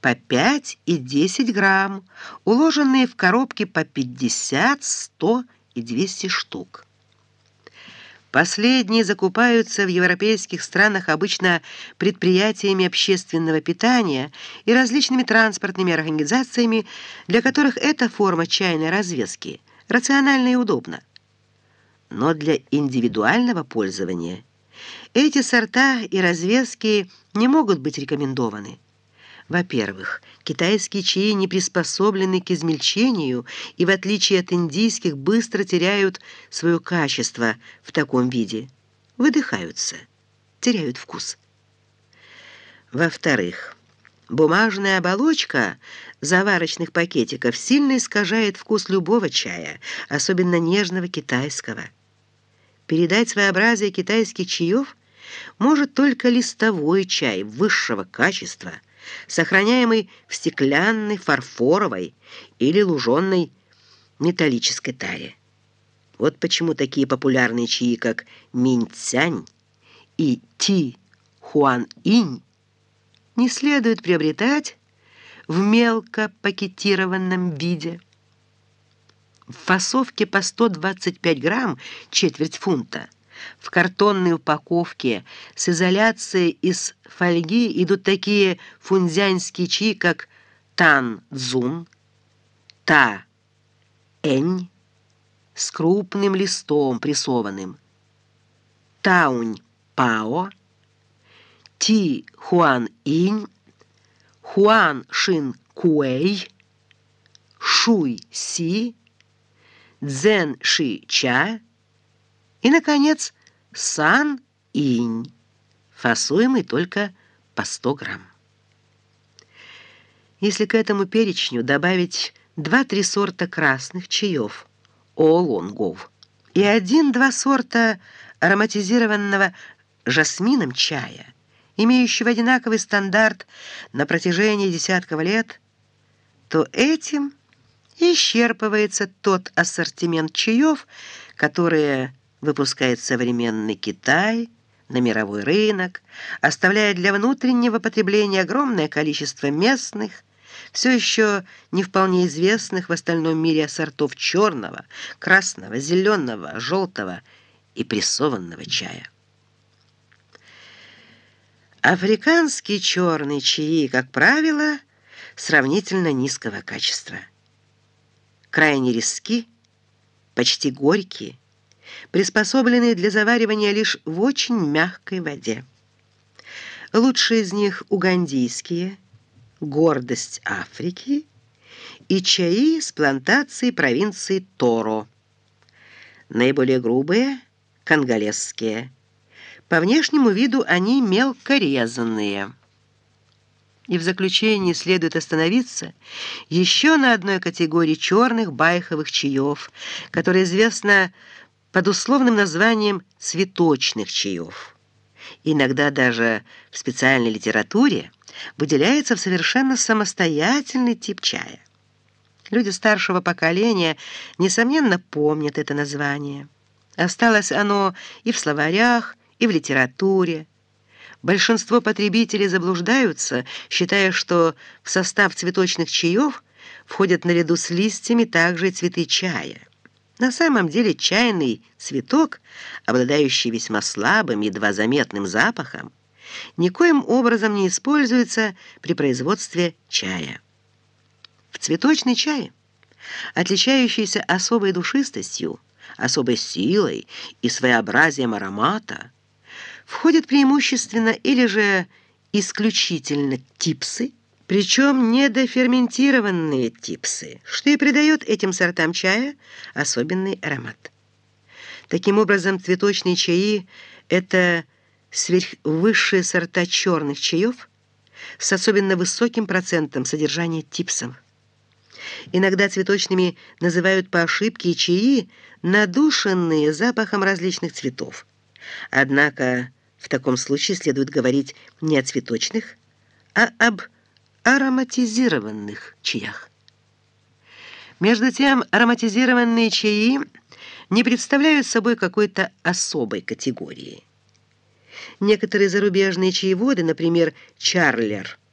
по 5 и 10 грамм, уложенные в коробки по 50, 100 и 200 штук. Последние закупаются в европейских странах обычно предприятиями общественного питания и различными транспортными организациями, для которых эта форма чайной развески рациональна и удобна. Но для индивидуального пользования эти сорта и развески не могут быть рекомендованы. Во-первых, китайские чаи не приспособлены к измельчению и, в отличие от индийских, быстро теряют свое качество в таком виде. Выдыхаются, теряют вкус. Во-вторых, бумажная оболочка заварочных пакетиков сильно искажает вкус любого чая, особенно нежного китайского. Передать своеобразие китайских чаев может только листовой чай высшего качества – сохраняемый в стеклянной, фарфоровой или луженной металлической таре. Вот почему такие популярные чаи, как Минь-Цянь и Ти-Хуан-Инь, не следует приобретать в мелко пакетированном виде. В фасовке по 125 грамм, четверть фунта – в картонной упаковке с изоляцией из фольги идут такие фунзянские чаи, как Тан-Дзун, Та-Энь с крупным листом прессованным, Таунь-Пао, Ти-Хуан-Инь, Хуан-Шин-Куэй, Шуй-Си, Цзэн-Ши-Ча, и, наконец, сан-инь, фасуемый только по 100 грамм. Если к этому перечню добавить 2-3 сорта красных чаев, оолонгов, и один-два сорта ароматизированного жасмином чая, имеющего одинаковый стандарт на протяжении десятков лет, то этим исчерпывается тот ассортимент чаев, которые выпускает современный Китай на мировой рынок, оставляя для внутреннего потребления огромное количество местных, все еще не вполне известных в остальном мире сортов черного, красного, зеленого, желтого и прессованного чая. Африканские черные чаи, как правило, сравнительно низкого качества. Крайне риски, почти горькие, приспособленные для заваривания лишь в очень мягкой воде. Лучшие из них угандийские, гордость Африки и чаи с плантации провинции Торо. Наиболее грубые – конголезские. По внешнему виду они мелко резанные. И в заключении следует остановиться еще на одной категории черных байховых чаев, которая известна под условным названием цветочных чаев. Иногда даже в специальной литературе выделяется в совершенно самостоятельный тип чая. Люди старшего поколения, несомненно, помнят это название. Осталось оно и в словарях, и в литературе. Большинство потребителей заблуждаются, считая, что в состав цветочных чаев входят наряду с листьями также и цветы чая. На самом деле чайный цветок, обладающий весьма слабым, едва заметным запахом, никоим образом не используется при производстве чая. В цветочный чай, отличающийся особой душистостью, особой силой и своеобразием аромата, входят преимущественно или же исключительно типсы, причем недоферментированные типсы, что и придает этим сортам чая особенный аромат. Таким образом, цветочные чаи – это сверхвысшие сорта черных чаев с особенно высоким процентом содержания типсов. Иногда цветочными называют по ошибке чаи, надушенные запахом различных цветов. Однако в таком случае следует говорить не о цветочных, а об ароматизированных чаях. Между тем, ароматизированные чаи не представляют собой какой-то особой категории. Некоторые зарубежные чаеводы, например, Чарлер –